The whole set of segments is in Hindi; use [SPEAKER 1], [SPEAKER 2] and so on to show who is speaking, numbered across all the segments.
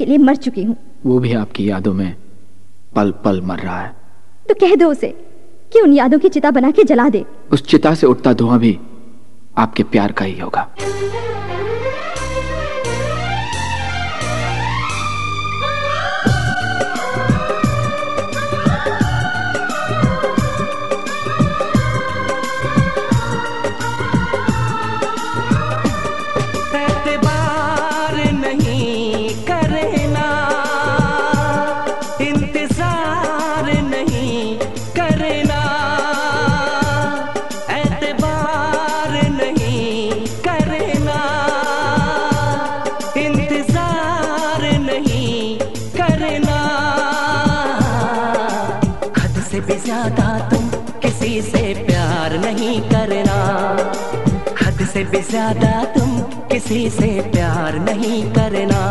[SPEAKER 1] के लिए मर चुकी हूँ।
[SPEAKER 2] वो भी आपकी यादों में पल पल मर रहा है।
[SPEAKER 1] तो कह दो उसे कि उन यादों की चिता बना के जला दे।
[SPEAKER 2] उस चिता से उठता धुआँ भी आपके प्यार का ही होगा।
[SPEAKER 3] से भी ज़्यादा तुम किसी से प्यार नहीं करना। हद से भी ज़्यादा तुम किसी से प्यार नहीं करना।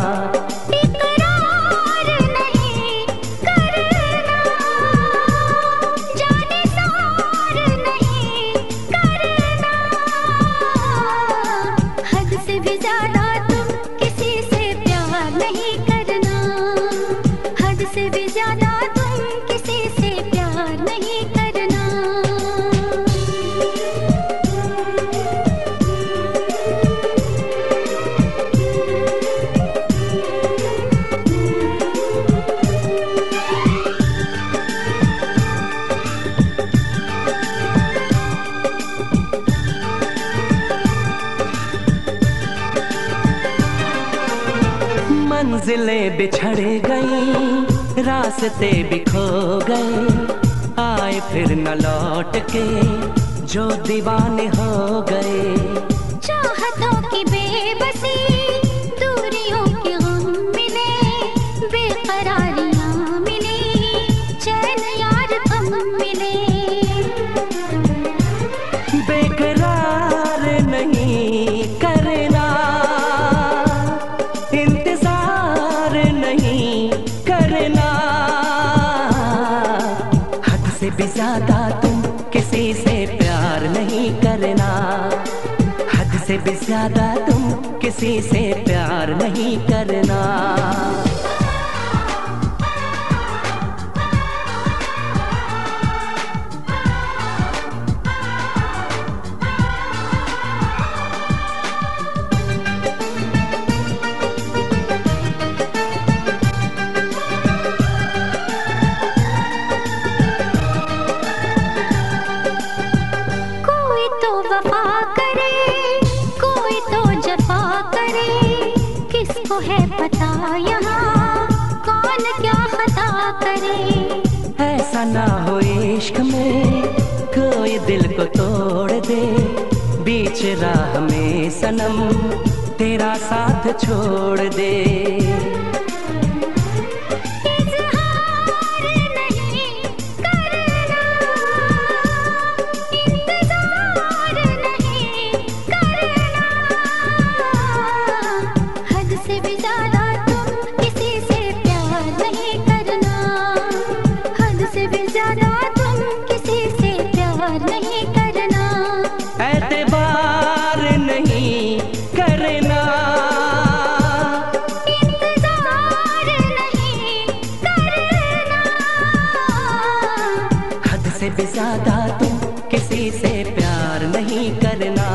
[SPEAKER 3] मंजिलें बिछड़ गई, रास्ते बिखो गए। आए फिर न लौट के, जो दीवाने हो गए। भी ज़्यादा तुम किसी से प्यार नहीं करना। हद से भी ज़्यादा तुम किसी से प्यार नहीं करना।
[SPEAKER 4] किसको है पता यहाँ कौन क्या खता करे?
[SPEAKER 3] ऐसा ना हो इश्क में, कोई दिल को तोड़ दे। बीच राह में सनम तेरा साथ छोड़ दे।
[SPEAKER 4] एतबार नहीं करना। एतबार नहीं करना। इंतज़ार नहीं करना। हद से भी ज़्यादा तुम किसी से प्यार नहीं करना।